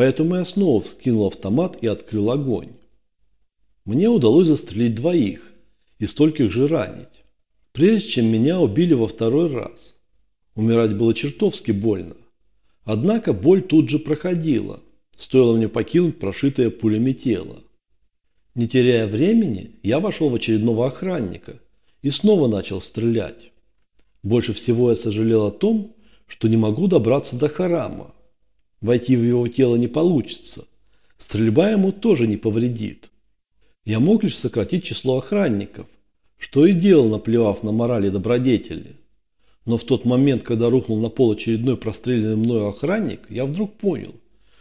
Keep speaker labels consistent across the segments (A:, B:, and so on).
A: Поэтому я снова вскинул автомат и открыл огонь. Мне удалось застрелить двоих и стольких же ранить, прежде чем меня убили во второй раз. Умирать было чертовски больно. Однако боль тут же проходила, стоило мне покинуть прошитое пулями тело. Не теряя времени, я вошел в очередного охранника и снова начал стрелять. Больше всего я сожалел о том, что не могу добраться до Харама. Войти в его тело не получится. Стрельба ему тоже не повредит. Я мог лишь сократить число охранников, что и делал, наплевав на морали добродетели. Но в тот момент, когда рухнул на пол очередной простреленный мною охранник, я вдруг понял,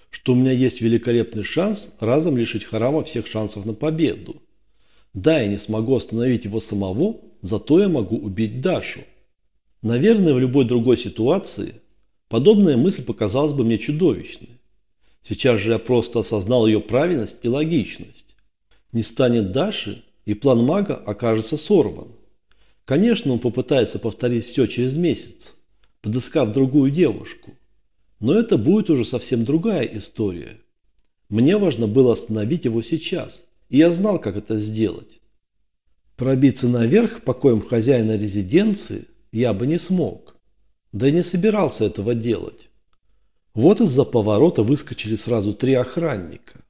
A: что у меня есть великолепный шанс разом лишить Харама всех шансов на победу. Да, я не смогу остановить его самого, зато я могу убить Дашу. Наверное, в любой другой ситуации подобная мысль показалась бы мне чудовищной. Сейчас же я просто осознал ее правильность и логичность. Не станет Даши, и план мага окажется сорван. Конечно, он попытается повторить все через месяц, подыскав другую девушку. Но это будет уже совсем другая история. Мне важно было остановить его сейчас, и я знал, как это сделать. Пробиться наверх покоем хозяина резиденции я бы не смог. Да и не собирался этого делать. Вот из-за поворота выскочили сразу три охранника.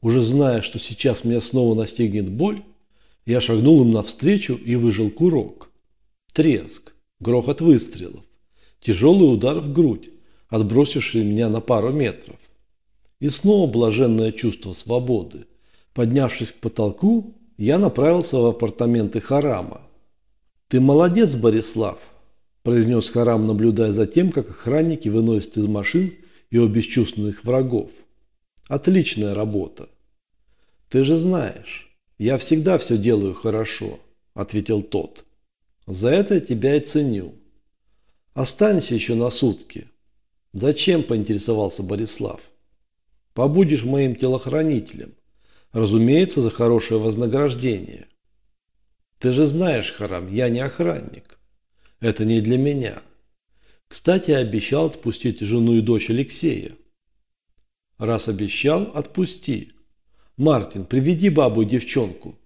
A: Уже зная, что сейчас меня снова настигнет боль, я шагнул им навстречу и выжил курок. Треск, грохот выстрелов, тяжелый удар в грудь, отбросивший меня на пару метров. И снова блаженное чувство свободы. Поднявшись к потолку, я направился в апартаменты Харама. «Ты молодец, Борислав», – произнес Харам, наблюдая за тем, как охранники выносят из машин его бесчувственных врагов. «Отличная работа». «Ты же знаешь, я всегда все делаю хорошо», – ответил тот. «За это я тебя и ценю. Останься еще на сутки, «Зачем?» – поинтересовался Борислав. «Побудешь моим телохранителем. Разумеется, за хорошее вознаграждение». «Ты же знаешь, Харам, я не охранник. Это не для меня. Кстати, обещал отпустить жену и дочь Алексея». «Раз обещал, отпусти. Мартин, приведи бабу и девчонку».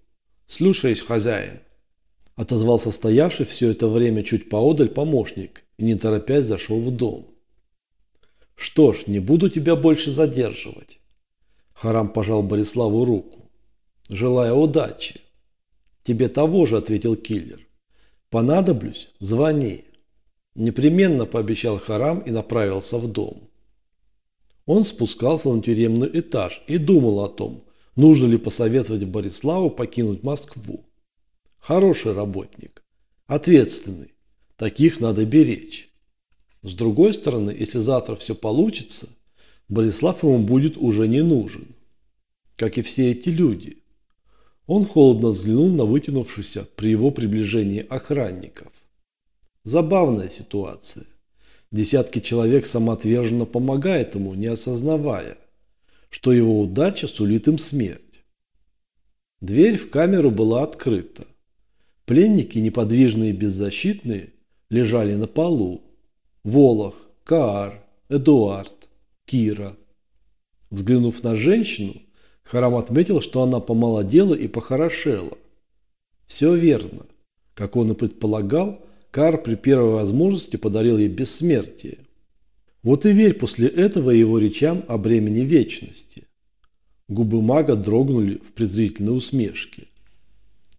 A: «Слушаюсь, хозяин», – отозвался стоявший все это время чуть поодаль помощник и не торопясь зашел в дом. Что ж, не буду тебя больше задерживать. Харам пожал Бориславу руку. Желаю удачи. Тебе того же, ответил киллер. Понадоблюсь, звони. Непременно пообещал Харам и направился в дом. Он спускался на тюремный этаж и думал о том, нужно ли посоветовать Бориславу покинуть Москву. Хороший работник, ответственный, таких надо беречь. С другой стороны, если завтра все получится, Борислав ему будет уже не нужен. Как и все эти люди. Он холодно взглянул на вытянувшихся при его приближении охранников. Забавная ситуация. Десятки человек самоотверженно помогают ему, не осознавая, что его удача сулит им смерть. Дверь в камеру была открыта. Пленники, неподвижные и беззащитные, лежали на полу, Волох, Каар, Эдуард, Кира. Взглянув на женщину, Харам отметил, что она помолодела и похорошела. Все верно. Как он и предполагал, Кар при первой возможности подарил ей бессмертие. Вот и верь после этого его речам о бремени вечности. Губы мага дрогнули в презрительной усмешке.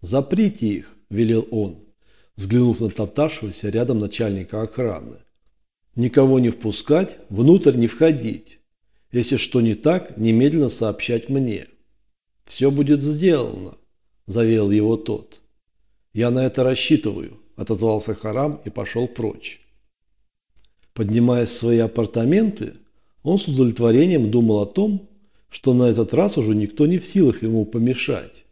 A: «Заприте их», – велел он, взглянув на топтавшегося рядом начальника охраны. Никого не впускать, внутрь не входить. Если что не так, немедленно сообщать мне. Все будет сделано, заверил его тот. Я на это рассчитываю, отозвался Харам и пошел прочь. Поднимаясь в свои апартаменты, он с удовлетворением думал о том, что на этот раз уже никто не в силах ему помешать.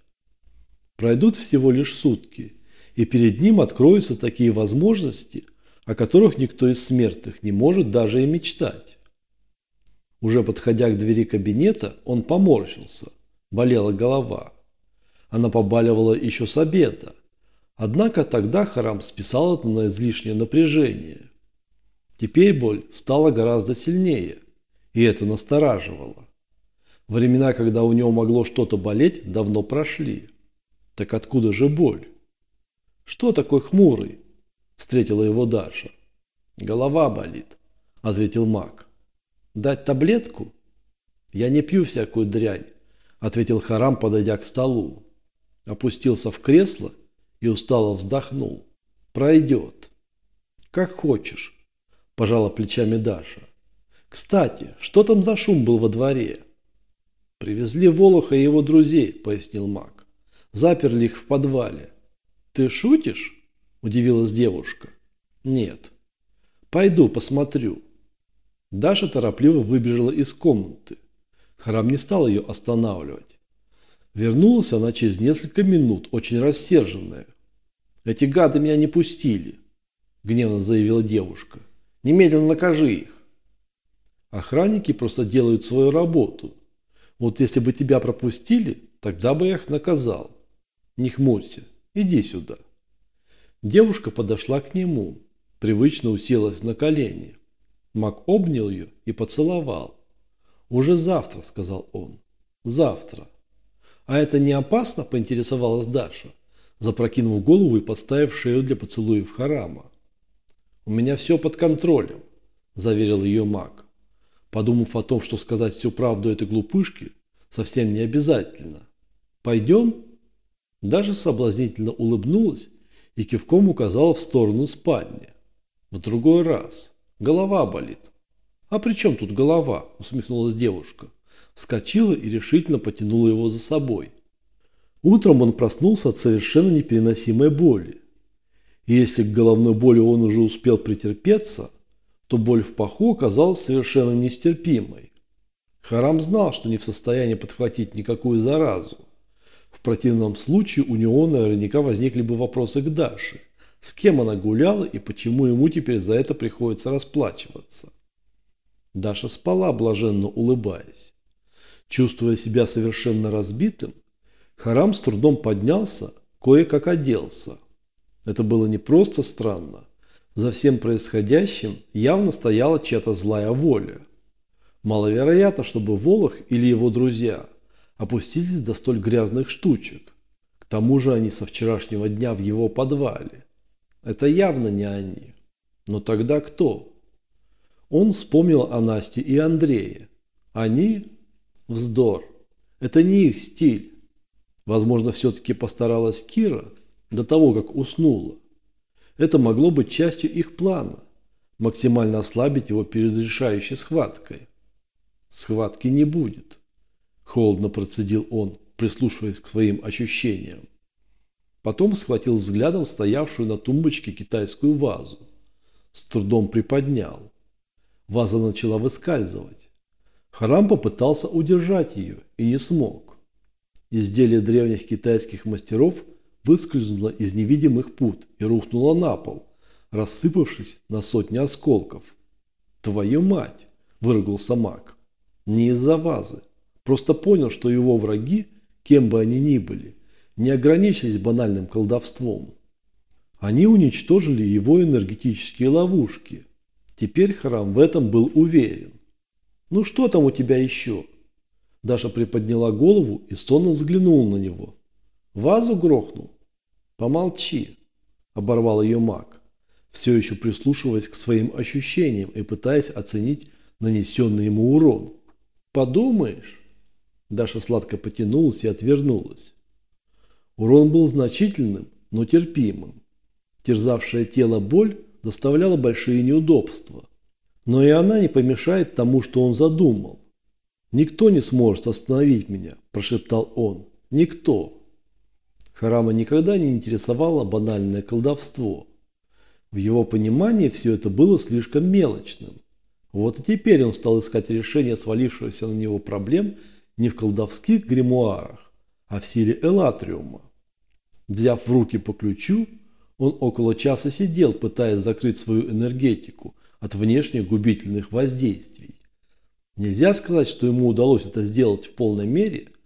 A: Пройдут всего лишь сутки, и перед ним откроются такие возможности, о которых никто из смертных не может даже и мечтать. Уже подходя к двери кабинета, он поморщился. Болела голова. Она побаливала еще с обеда. Однако тогда Харам списал это на излишнее напряжение. Теперь боль стала гораздо сильнее, И это настораживало. Времена, когда у него могло что-то болеть, давно прошли. Так откуда же боль? Что такой хмурый? Встретила его Даша. Голова болит, ответил маг. Дать таблетку? Я не пью всякую дрянь, ответил Харам, подойдя к столу. Опустился в кресло и устало вздохнул. Пройдет. Как хочешь, пожала плечами Даша. Кстати, что там за шум был во дворе? Привезли Волоха и его друзей, пояснил маг. Заперли их в подвале. Ты шутишь? Удивилась девушка. Нет. Пойду посмотрю. Даша торопливо выбежала из комнаты. Харам не стал ее останавливать. Вернулась она через несколько минут, очень рассерженная. «Эти гады меня не пустили», – гневно заявила девушка. «Немедленно накажи их». Охранники просто делают свою работу. Вот если бы тебя пропустили, тогда бы я их наказал. Не хмурься, иди сюда. Девушка подошла к нему, привычно уселась на колени. Мак обнял ее и поцеловал. «Уже завтра», – сказал он. «Завтра». «А это не опасно?» – поинтересовалась Даша, запрокинув голову и подставив шею для поцелуев Харама. «У меня все под контролем», – заверил ее маг. Подумав о том, что сказать всю правду этой глупышке, совсем не обязательно. «Пойдем?» Даже соблазнительно улыбнулась и кивком указала в сторону спальни. «В другой раз. Голова болит». «А при чем тут голова?» – усмехнулась девушка. Вскочила и решительно потянула его за собой. Утром он проснулся от совершенно непереносимой боли. И если к головной боли он уже успел претерпеться – то боль в паху оказалась совершенно нестерпимой. Харам знал, что не в состоянии подхватить никакую заразу. В противном случае у него наверняка возникли бы вопросы к Даше. С кем она гуляла и почему ему теперь за это приходится расплачиваться. Даша спала, блаженно улыбаясь. Чувствуя себя совершенно разбитым, Харам с трудом поднялся, кое-как оделся. Это было не просто странно, за всем происходящим явно стояла чья-то злая воля. Маловероятно, чтобы Волох или его друзья опустились до столь грязных штучек. К тому же они со вчерашнего дня в его подвале. Это явно не они. Но тогда кто? Он вспомнил о Насте и Андрее. Они? Вздор. Это не их стиль. Возможно, все-таки постаралась Кира до того, как уснула. Это могло быть частью их плана – максимально ослабить его перед решающей схваткой. Схватки не будет. Холодно процедил он, прислушиваясь к своим ощущениям. Потом схватил взглядом стоявшую на тумбочке китайскую вазу. С трудом приподнял. Ваза начала выскальзывать. Харам попытался удержать ее и не смог. Изделие древних китайских мастеров выскользнула из невидимых пут и рухнула на пол, рассыпавшись на сотни осколков. «Твою мать!» – выругался маг. Не из-за вазы. Просто понял, что его враги, кем бы они ни были, не ограничились банальным колдовством. Они уничтожили его энергетические ловушки. Теперь храм в этом был уверен. «Ну что там у тебя еще?» Даша приподняла голову и сонно взглянула на него. Вазу грохнул? Помолчи, оборвал ее маг, все еще прислушиваясь к своим ощущениям и пытаясь оценить нанесенный ему урон. Подумаешь? Даша сладко потянулась и отвернулась. Урон был значительным, но терпимым. Терзавшая тело боль доставляла большие неудобства. Но и она не помешает тому, что он задумал. «Никто не сможет остановить меня», – прошептал он. «Никто». Харама никогда не интересовало банальное колдовство. В его понимании все это было слишком мелочным. Вот и теперь он стал искать решение свалившегося на него проблем не в колдовских гримуарах, а в силе Элатриума. Взяв в руки по ключу, он около часа сидел, пытаясь закрыть свою энергетику от внешних губительных воздействий. Нельзя сказать, что ему удалось это сделать в полной мере –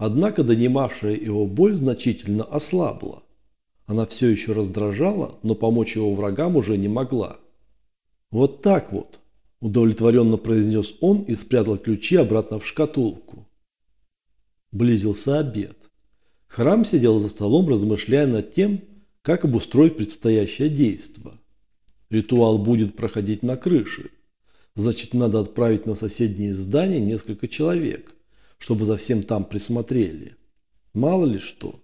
A: Однако донимавшая его боль значительно ослабла. Она все еще раздражала, но помочь его врагам уже не могла. Вот так вот. Удовлетворенно произнес он и спрятал ключи обратно в шкатулку. Близился обед. Храм сидел за столом, размышляя над тем, как обустроить предстоящее действо. Ритуал будет проходить на крыше. Значит, надо отправить на соседние здания несколько человек, чтобы за всем там присмотрели. Мало ли что.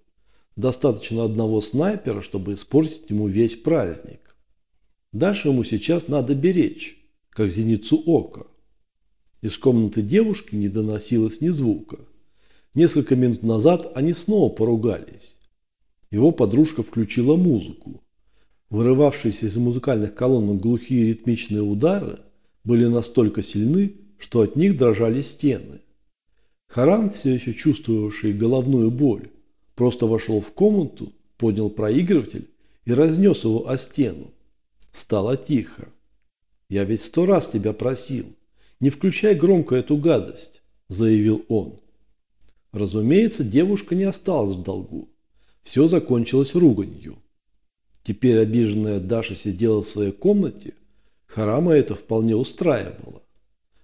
A: Достаточно одного снайпера, чтобы испортить ему весь праздник. Дальше ему сейчас надо беречь, как зеницу ока. Из комнаты девушки не доносилось ни звука. Несколько минут назад они снова поругались. Его подружка включила музыку. Вырывавшиеся из музыкальных колонок глухие ритмичные удары были настолько сильны, что от них дрожали стены. Харам, все еще чувствовавший головную боль, просто вошел в комнату, поднял проигрыватель и разнес его о стену. Стало тихо. «Я ведь сто раз тебя просил, не включай громко эту гадость», – заявил он. Разумеется, девушка не осталась в долгу. Все закончилось руганью. Теперь обиженная Даша сидела в своей комнате, Харама это вполне устраивало.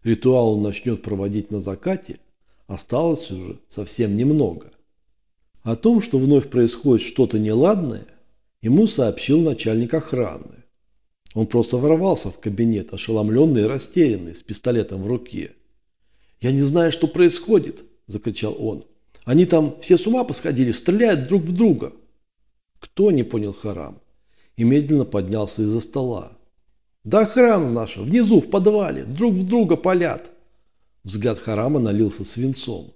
A: Ритуал он начнет проводить на закате, осталось уже совсем немного. О том, что вновь происходит что-то неладное, ему сообщил начальник охраны. Он просто ворвался в кабинет, ошеломленный и растерянный, с пистолетом в руке. «Я не знаю, что происходит!» – закричал он. «Они там все с ума посходили, стреляют друг в друга!» Кто не понял Харам? И медленно поднялся из-за стола. «Да охрана наша, внизу, в подвале, друг в друга палят!» Взгляд Харама налился свинцом.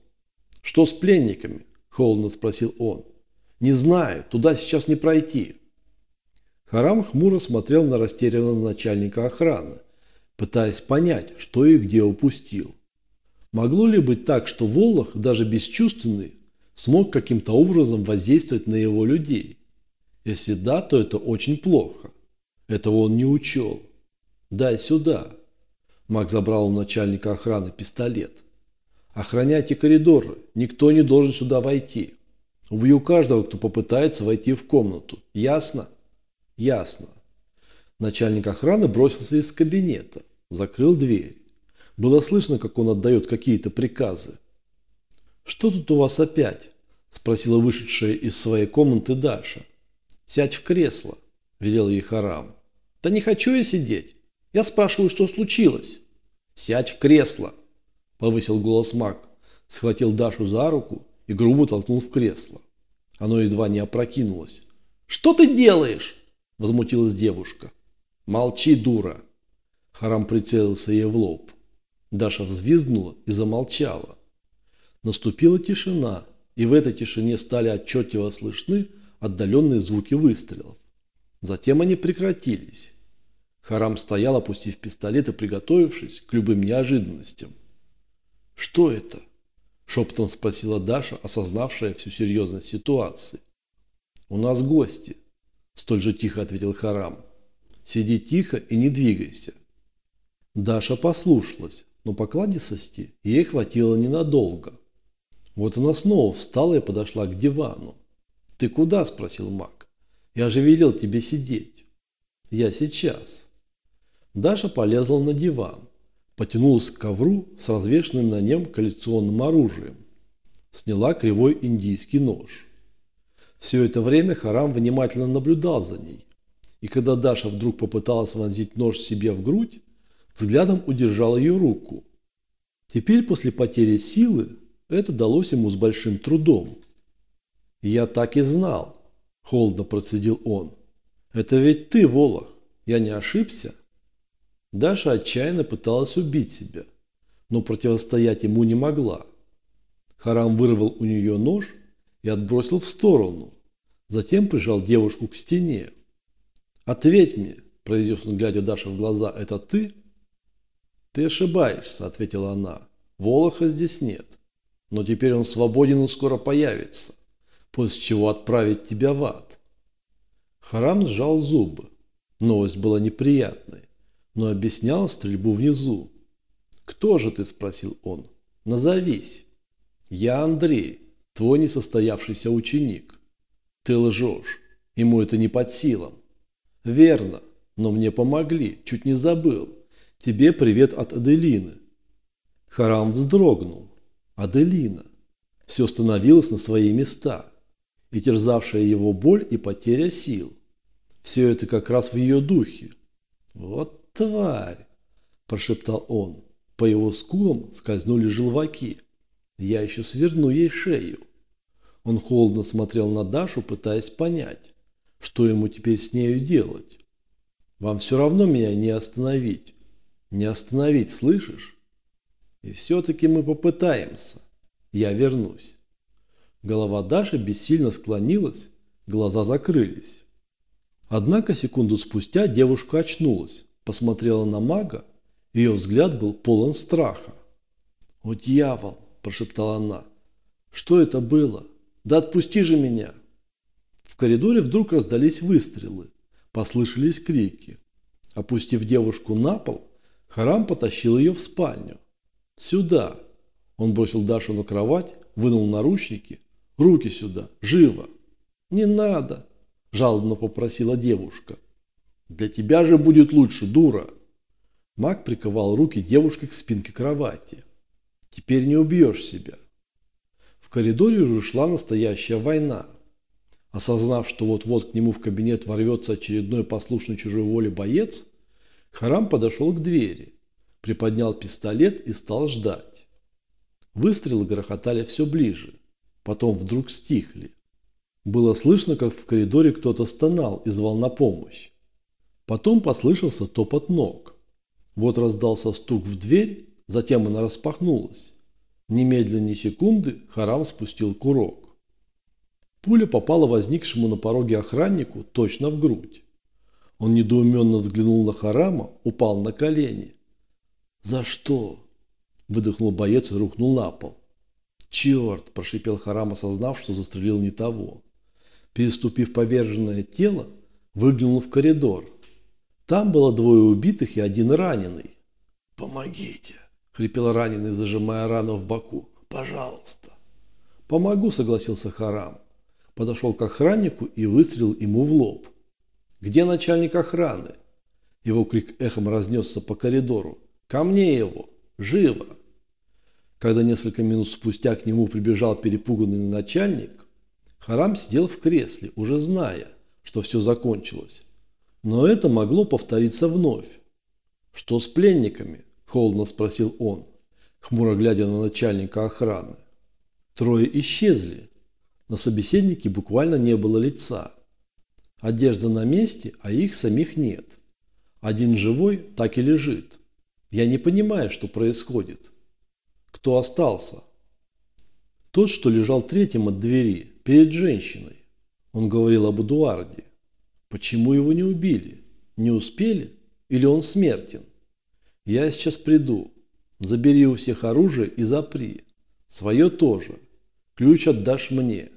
A: «Что с пленниками?» – холодно спросил он. «Не знаю, туда сейчас не пройти». Харам хмуро смотрел на растерянного начальника охраны, пытаясь понять, что и где упустил. Могло ли быть так, что Волох, даже бесчувственный, смог каким-то образом воздействовать на его людей? Если да, то это очень плохо. Этого он не учел. «Дай сюда». Мак забрал у начальника охраны пистолет. «Охраняйте коридоры. Никто не должен сюда войти. Убью каждого, кто попытается войти в комнату. Ясно?» Ясно. Начальник охраны бросился из кабинета, закрыл дверь. Было слышно, как он отдает какие-то приказы. «Что тут у вас опять?» – спросила вышедшая из своей комнаты Даша. «Сядь в кресло», – велел ей Харам. «Да не хочу я сидеть. Я спрашиваю, что случилось?» «Сядь в кресло», – повысил голос Мак, схватил Дашу за руку и грубо толкнул в кресло. Оно едва не опрокинулось. «Что ты делаешь?» – возмутилась девушка. «Молчи, дура!» Харам прицелился ей в лоб. Даша взвизгнула и замолчала. Наступила тишина, и в этой тишине стали отчетливо слышны отдаленные звуки выстрелов. Затем они прекратились. Харам стоял, опустив пистолет и приготовившись к любым неожиданностям. «Что это?» – шепотом спросила Даша, осознавшая всю серьезность ситуации. «У нас гости», Столь же тихо ответил Харам. Сиди тихо и не двигайся. Даша послушалась, но покладистости ей хватило ненадолго. Вот она снова встала и подошла к дивану. «Ты куда?» – спросил маг. «Я же велел тебе сидеть». «Я сейчас». Даша полезла на диван, потянулась к ковру с развешенным на нем коллекционным оружием. Сняла кривой индийский нож. Все это время Харам внимательно наблюдал за ней. И когда Даша вдруг попыталась вонзить нож себе в грудь, взглядом удержал ее руку. Теперь после потери силы это далось ему с большим трудом. «Я так и знал», – холодно процедил он. «Это ведь ты, Волох, я не ошибся?» Даша отчаянно пыталась убить себя, но противостоять ему не могла. Харам вырвал у нее нож и отбросил в сторону. Затем прижал девушку к стене. «Ответь мне», – произнес он, глядя Даше в глаза, – «это ты?» «Ты ошибаешься», – ответила она. «Волоха здесь нет. Но теперь он свободен и скоро появится, после чего отправить тебя в ад». Харам сжал зубы. Новость была неприятной, но объясняла стрельбу внизу. «Кто же ты?» – спросил он. «Назовись». «Я Андрей твой несостоявшийся ученик. Ты лжешь. Ему это не под силам. Верно, но мне помогли, чуть не забыл. Тебе привет от Аделины. Харам вздрогнул. Аделина. Все становилось на свои места. И терзавшая его боль и потеря сил. Все это как раз в ее духе. Вот тварь, прошептал он. По его скулам скользнули желваки. Я еще сверну ей шею. Он холодно смотрел на Дашу, пытаясь понять, что ему теперь с нею делать. Вам все равно меня не остановить. Не остановить, слышишь? И все-таки мы попытаемся. Я вернусь. Голова Даши бессильно склонилась, глаза закрылись. Однако секунду спустя девушка очнулась, посмотрела на мага, ее взгляд был полон страха. «О, дьявол!» – прошептала она. «Что это было? Да отпусти же меня!» В коридоре вдруг раздались выстрелы, послышались крики. Опустив девушку на пол, Харам потащил ее в спальню. «Сюда!» Он бросил Дашу на кровать, вынул наручники. «Руки сюда! Живо!» «Не надо!» – жалобно попросила девушка. «Для тебя же будет лучше, дура!» Маг приковал руки девушки к спинке кровати. «Теперь не убьешь себя!» В коридоре уже шла настоящая война. Осознав, что вот-вот к нему в кабинет ворвется очередной послушный чужой воле боец, Харам подошел к двери, приподнял пистолет и стал ждать. Выстрелы грохотали все ближе, потом вдруг стихли. Было слышно, как в коридоре кто-то стонал и звал на помощь. Потом послышался топот ног. Вот раздался стук в дверь, затем она распахнулась. Немедленно ни секунды Харам спустил курок. Пуля попала возникшему на пороге охраннику точно в грудь. Он недоуменно взглянул на Харама, упал на колени. «За что?» – выдохнул боец и рухнул на пол. «Черт!» – прошипел Харам, осознав, что застрелил не того. Переступив поверженное тело, выглянул в коридор. Там было двое убитых и один раненый. «Помогите!» – хрипел раненый, зажимая рану в боку. «Пожалуйста!» «Помогу!» – согласился Харам. Подошел к охраннику и выстрелил ему в лоб. «Где начальник охраны?» Его крик эхом разнесся по коридору. «Ко мне его! Живо!» Когда несколько минут спустя к нему прибежал перепуганный начальник, Харам сидел в кресле, уже зная, что все закончилось. Но это могло повториться вновь. «Что с пленниками?» – холодно спросил он, хмуро глядя на начальника охраны. Трое исчезли. На собеседнике буквально не было лица. Одежда на месте, а их самих нет. Один живой так и лежит. Я не понимаю, что происходит. Кто остался? Тот, что лежал третьим от двери, перед женщиной. Он говорил об Эдуарде. Почему его не убили? Не успели? Или он смертен? Я сейчас приду. Забери у всех оружие и запри. Свое тоже. Ключ отдашь мне.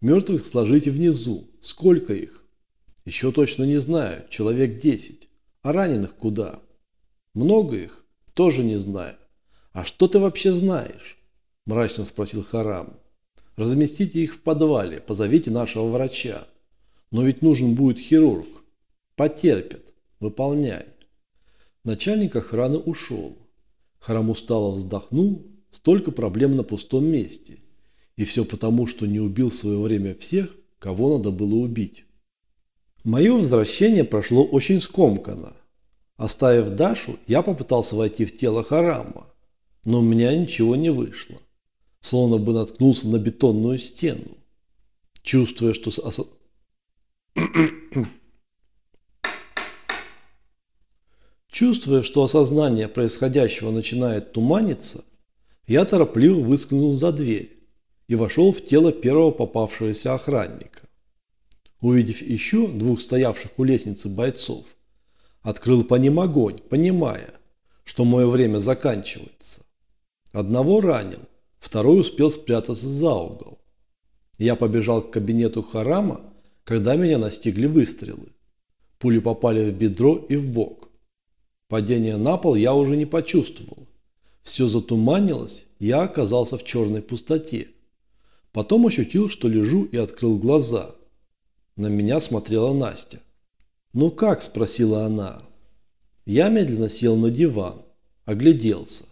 A: Мертвых сложите внизу. Сколько их? Еще точно не знаю, человек 10. А раненых куда? Много их? Тоже не знаю. А что ты вообще знаешь? Мрачно спросил Харам. Разместите их в подвале, позовите нашего врача. Но ведь нужен будет хирург. Потерпят. Выполняй. Начальник охраны ушел. Харам устало вздохнул. Столько проблем на пустом месте. И все потому, что не убил в свое время всех, кого надо было убить. Мое возвращение прошло очень скомканно. Оставив Дашу, я попытался войти в тело Харама, но у меня ничего не вышло. Словно бы наткнулся на бетонную стену. Чувствуя, что... Чувствуя, что осознание происходящего начинает туманиться, я торопливо выскользнул за дверь и вошел в тело первого попавшегося охранника. Увидев еще двух стоявших у лестницы бойцов, открыл по ним огонь, понимая, что мое время заканчивается. Одного ранил, второй успел спрятаться за угол. Я побежал к кабинету Харама, когда меня настигли выстрелы. Пули попали в бедро и в бок. Падение на пол я уже не почувствовал. Все затуманилось, я оказался в черной пустоте. Потом ощутил, что лежу и открыл глаза – на меня смотрела Настя. «Ну как?» – спросила она. Я медленно сел на диван, огляделся.